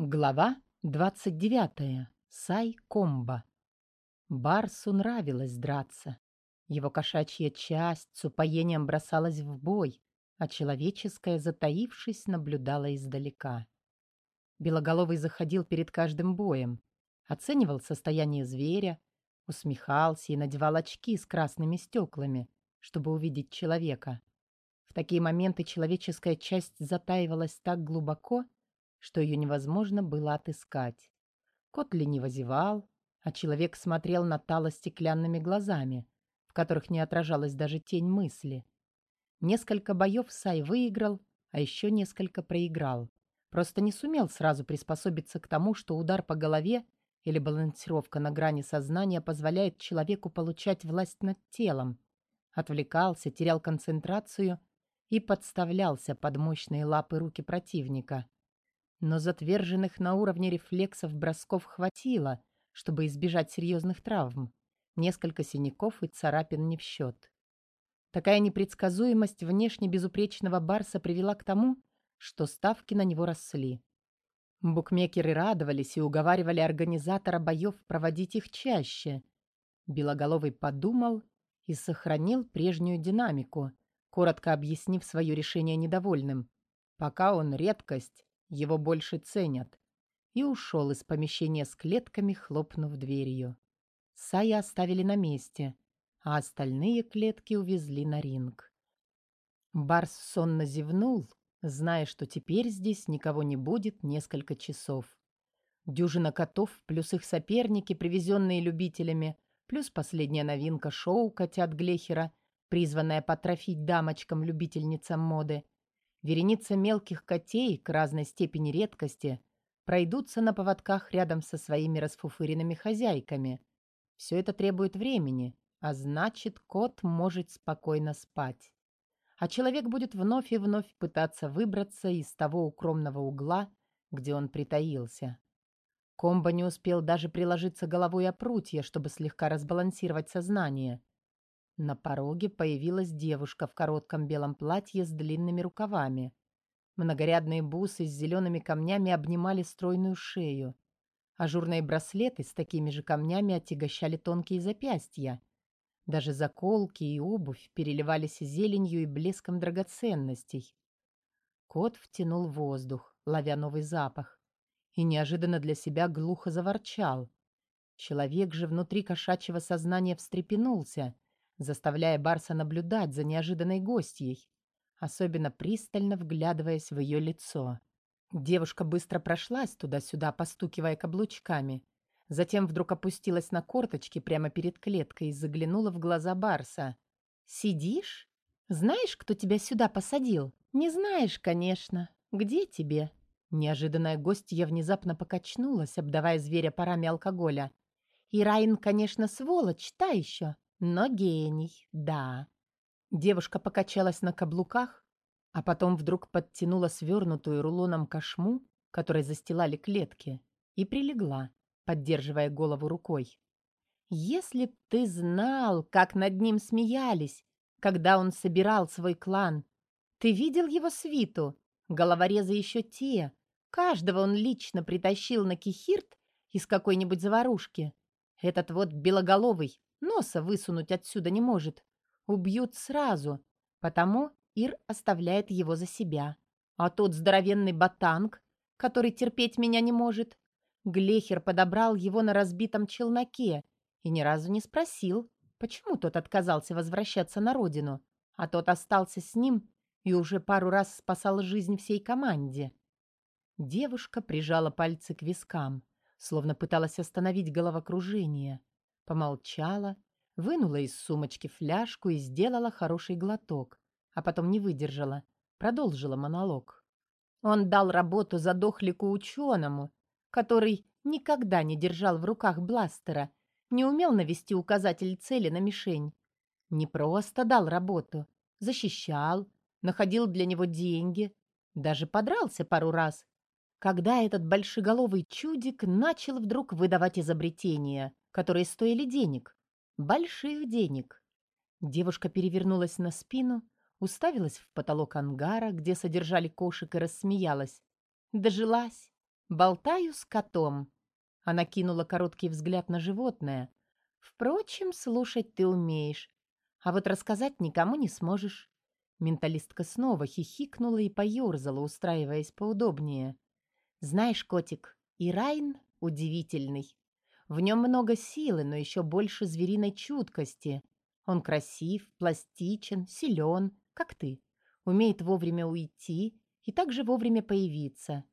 Глава 29. Сай Комба. Барсу нравилось драться. Его кошачья часть с упоением бросалась в бой, а человеческая, затаившись, наблюдала издалека. Белоголовый заходил перед каждым боем, оценивал состояние зверя, усмехался и надевал очки с красными стеклами, чтобы увидеть человека. В такие моменты человеческая часть затаивалась так глубоко, что ее невозможно было отыскать. Кот лениво зевал, а человек смотрел на Тала стеклянными глазами, в которых не отражалась даже тень мысли. Несколько боев Сай выиграл, а еще несколько проиграл. Просто не сумел сразу приспособиться к тому, что удар по голове или балансировка на грани сознания позволяет человеку получать власть над телом. Отвлекался, терял концентрацию и подставлялся под мощные лапы руки противника. Но затверженных на уровне рефлексов бросков хватило, чтобы избежать серьезных травм. Несколько синяков и царапин не в счет. Такая непредсказуемость внешне безупречного Барса привела к тому, что ставки на него росли. Букмекеры радовались и уговаривали организатора боев проводить их чаще. Белоголовый подумал и сохранил прежнюю динамику, коротко объяснив свое решение недовольным. Пока он редкость, его больше ценят. И ушел из помещения с клетками, хлопнув дверью. Сая оставили на месте, а остальные клетки увезли на ринг. Барс сонно зевнул, зная, что теперь здесь никого не будет несколько часов. Дюжина котов, плюс их соперники, привезенные любителями, плюс последняя новинка шоу «Котят Глехера», призванная потрофить дамочкам-любительницам моды — Вереница мелких котей к разной степени редкости пройдутся на поводках рядом со своими расфуфыренными хозяйками. Все это требует времени, а значит, кот может спокойно спать. А человек будет вновь и вновь пытаться выбраться из того укромного угла, где он притаился. Комбо не успел даже приложиться головой о прутья, чтобы слегка разбалансировать сознание. На пороге появилась девушка в коротком белом платье с длинными рукавами. Многорядные бусы с зелеными камнями обнимали стройную шею. Ажурные браслеты с такими же камнями отягощали тонкие запястья. Даже заколки и обувь переливались зеленью и блеском драгоценностей. Кот втянул воздух, ловя новый запах, и неожиданно для себя глухо заворчал. Человек же внутри кошачьего сознания встрепенулся — заставляя Барса наблюдать за неожиданной гостьей, особенно пристально вглядываясь в ее лицо. Девушка быстро прошлась туда-сюда, постукивая каблучками. Затем вдруг опустилась на корточки прямо перед клеткой и заглянула в глаза Барса. «Сидишь? Знаешь, кто тебя сюда посадил? Не знаешь, конечно. Где тебе?» Неожиданная гостья внезапно покачнулась, обдавая зверя парами алкоголя. «И Райн, конечно, сволочь, та еще. Но гений, да. Девушка покачалась на каблуках, а потом вдруг подтянула свернутую рулоном кошму, которой застилали клетки, и прилегла, поддерживая голову рукой. «Если б ты знал, как над ним смеялись, когда он собирал свой клан! Ты видел его свиту? Головорезы еще те. Каждого он лично притащил на кихирт из какой-нибудь заварушки. Этот вот белоголовый Носа высунуть отсюда не может. Убьют сразу. Потому Ир оставляет его за себя. А тот здоровенный ботанг, который терпеть меня не может, Глехер подобрал его на разбитом челноке и ни разу не спросил, почему тот отказался возвращаться на родину, а тот остался с ним и уже пару раз спасал жизнь всей команде. Девушка прижала пальцы к вискам, словно пыталась остановить головокружение. Помолчала, вынула из сумочки фляжку и сделала хороший глоток, а потом не выдержала, продолжила монолог. Он дал работу задохлику ученому, который никогда не держал в руках бластера, не умел навести указатель цели на мишень. Не просто дал работу, защищал, находил для него деньги, даже подрался пару раз, когда этот большеголовый чудик начал вдруг выдавать изобретения, которые стоили денег. Больших денег. Девушка перевернулась на спину, уставилась в потолок ангара, где содержали кошек, и рассмеялась. Дожилась. Болтаю с котом. Она кинула короткий взгляд на животное. Впрочем, слушать ты умеешь. А вот рассказать никому не сможешь. Менталистка снова хихикнула и поёрзала, устраиваясь поудобнее. Знаешь, котик, и Райн удивительный. В нем много силы, но еще больше звериной чуткости. Он красив, пластичен, силен, как ты. Умеет вовремя уйти и также вовремя появиться.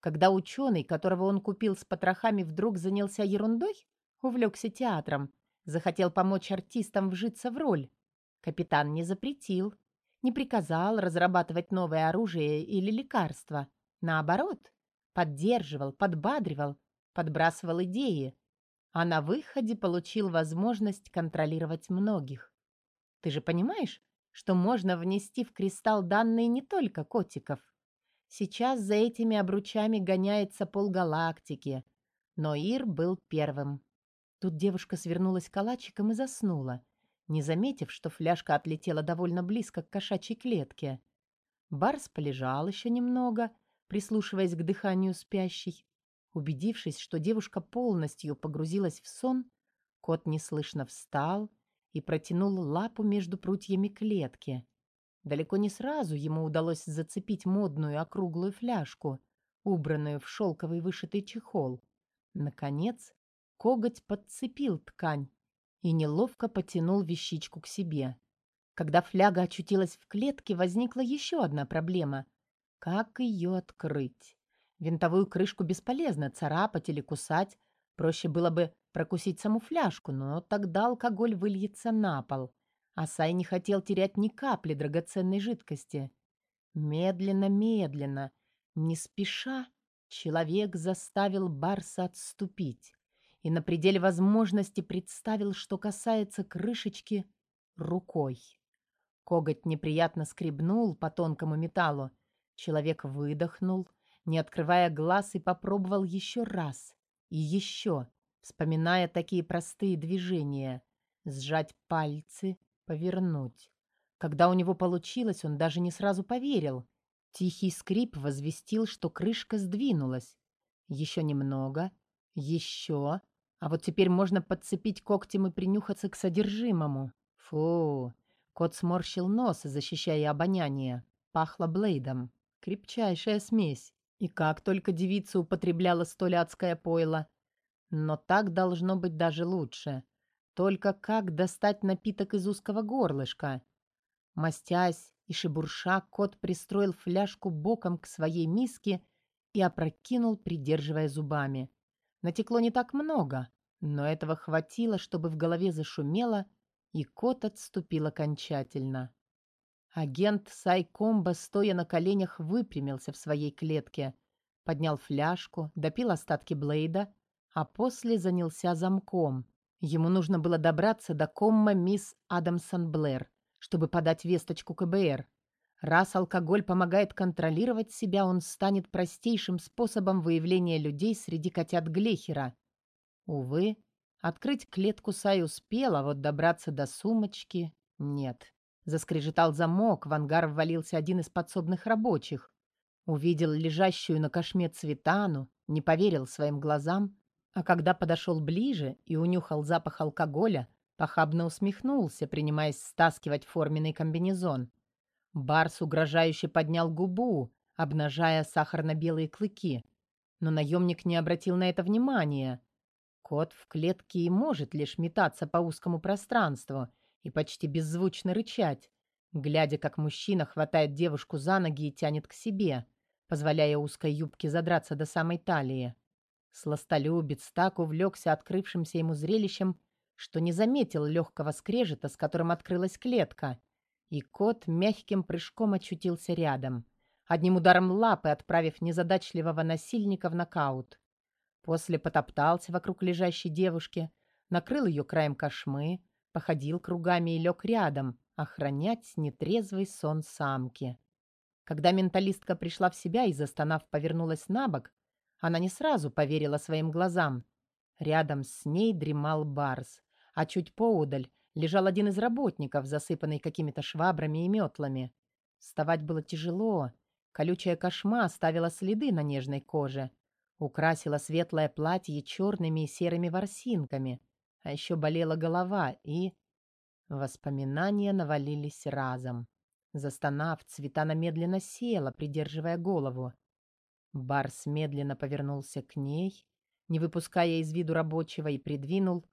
Когда ученый, которого он купил с потрохами, вдруг занялся ерундой, увлекся театром, захотел помочь артистам вжиться в роль, капитан не запретил, не приказал разрабатывать новое оружие или лекарства. Наоборот, поддерживал, подбадривал, подбрасывал идеи, а на выходе получил возможность контролировать многих. Ты же понимаешь, что можно внести в кристалл данные не только котиков. Сейчас за этими обручами гоняется полгалактики, но Ир был первым. Тут девушка свернулась калачиком и заснула, не заметив, что фляжка отлетела довольно близко к кошачьей клетке. Барс полежал еще немного, прислушиваясь к дыханию спящей, Убедившись, что девушка полностью погрузилась в сон, кот неслышно встал и протянул лапу между прутьями клетки. Далеко не сразу ему удалось зацепить модную округлую фляжку, убранную в шелковый вышитый чехол. Наконец, коготь подцепил ткань и неловко потянул вещичку к себе. Когда фляга очутилась в клетке, возникла еще одна проблема. Как ее открыть? Винтовую крышку бесполезно царапать или кусать. Проще было бы прокусить саму фляжку, но тогда алкоголь выльется на пол. А Сай не хотел терять ни капли драгоценной жидкости. Медленно, медленно, не спеша, человек заставил Барса отступить и на пределе возможности представил, что касается крышечки рукой. Коготь неприятно скребнул по тонкому металлу. Человек выдохнул — не открывая глаз, и попробовал еще раз. И еще, вспоминая такие простые движения. Сжать пальцы, повернуть. Когда у него получилось, он даже не сразу поверил. Тихий скрип возвестил, что крышка сдвинулась. Еще немного. Еще. А вот теперь можно подцепить когтем и принюхаться к содержимому. Фу. Кот сморщил нос, защищая обоняние. Пахло Блейдом. Крепчайшая смесь. И как только девица употребляла столь адское пойло. Но так должно быть даже лучше. Только как достать напиток из узкого горлышка? Мастясь и шебурша, кот пристроил фляжку боком к своей миске и опрокинул, придерживая зубами. Натекло не так много, но этого хватило, чтобы в голове зашумело, и кот отступил окончательно. Агент Сайкомба, стоя на коленях, выпрямился в своей клетке, поднял фляжку, допил остатки Блейда, а после занялся замком. Ему нужно было добраться до комма мисс Адамсон Блэр, чтобы подать весточку КБР. Раз алкоголь помогает контролировать себя, он станет простейшим способом выявления людей среди котят Глехера. Увы, открыть клетку Сай успел, а вот добраться до сумочки — нет. Заскрежетал замок, в ангар ввалился один из подсобных рабочих. Увидел лежащую на кошме цветану, не поверил своим глазам, а когда подошел ближе и унюхал запах алкоголя, похабно усмехнулся, принимаясь стаскивать форменный комбинезон. Барс угрожающе поднял губу, обнажая сахарно-белые клыки. Но наемник не обратил на это внимания. Кот в клетке и может лишь метаться по узкому пространству — и почти беззвучно рычать, глядя, как мужчина хватает девушку за ноги и тянет к себе, позволяя узкой юбке задраться до самой талии. Сластолюбец так увлекся открывшимся ему зрелищем, что не заметил легкого скрежета, с которым открылась клетка, и кот мягким прыжком очутился рядом, одним ударом лапы отправив незадачливого насильника в нокаут. После потоптался вокруг лежащей девушки, накрыл ее краем кошмы, походил кругами и лег рядом, охранять нетрезвый сон самки. Когда менталистка пришла в себя и, застонав, повернулась на бок, она не сразу поверила своим глазам. Рядом с ней дремал Барс, а чуть поудаль лежал один из работников, засыпанный какими-то швабрами и метлами. Вставать было тяжело. Колючая кошма оставила следы на нежной коже. Украсила светлое платье черными и серыми ворсинками, а еще болела голова, и... Воспоминания навалились разом. Застонав, Цветана медленно села, придерживая голову. Барс медленно повернулся к ней, не выпуская из виду рабочего, и придвинул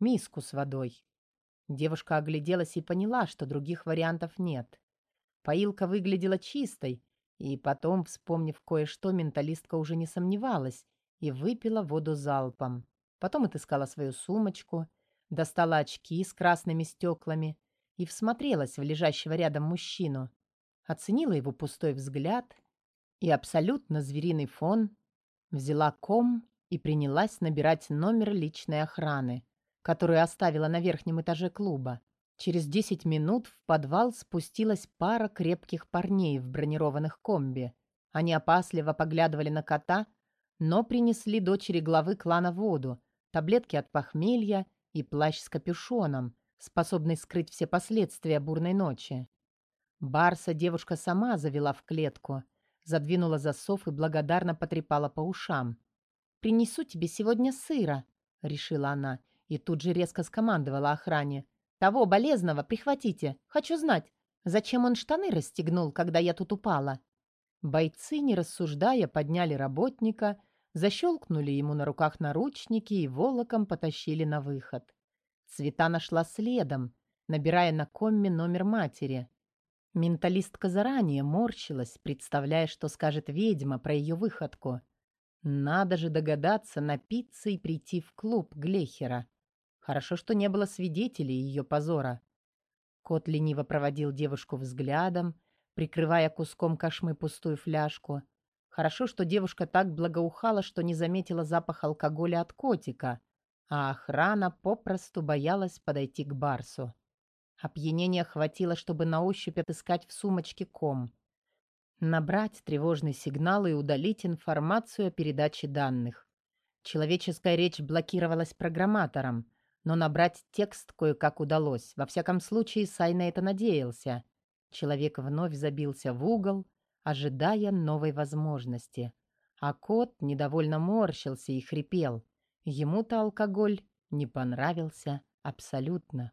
миску с водой. Девушка огляделась и поняла, что других вариантов нет. Поилка выглядела чистой, и потом, вспомнив кое-что, менталистка уже не сомневалась и выпила воду залпом. Потом отыскала свою сумочку, достала очки с красными стеклами и всмотрелась в лежащего рядом мужчину. Оценила его пустой взгляд и абсолютно звериный фон, взяла ком и принялась набирать номер личной охраны, которую оставила на верхнем этаже клуба. Через десять минут в подвал спустилась пара крепких парней в бронированных комби. Они опасливо поглядывали на кота, но принесли дочери главы клана воду, таблетки от похмелья и плащ с капюшоном, способный скрыть все последствия бурной ночи. Барса девушка сама завела в клетку, задвинула засов и благодарно потрепала по ушам. «Принесу тебе сегодня сыра», — решила она, и тут же резко скомандовала охране. «Того болезного прихватите. Хочу знать, зачем он штаны расстегнул, когда я тут упала?» Бойцы, не рассуждая, подняли работника, защелкнули ему на руках наручники и волоком потащили на выход. Цвета нашла следом, набирая на комме номер матери. Менталистка заранее морщилась, представляя, что скажет ведьма про ее выходку. Надо же догадаться напиться и прийти в клуб Глехера. Хорошо, что не было свидетелей ее позора. Кот лениво проводил девушку взглядом, прикрывая куском кошмы пустую фляжку. Хорошо, что девушка так благоухала, что не заметила запах алкоголя от котика, а охрана попросту боялась подойти к Барсу. Опьянения хватило, чтобы на ощупь отыскать в сумочке ком. Набрать тревожный сигнал и удалить информацию о передаче данных. Человеческая речь блокировалась программатором, но набрать текст кое-как удалось. Во всяком случае, Сай на это надеялся. Человек вновь забился в угол, ожидая новой возможности. А кот недовольно морщился и хрипел. Ему-то алкоголь не понравился абсолютно.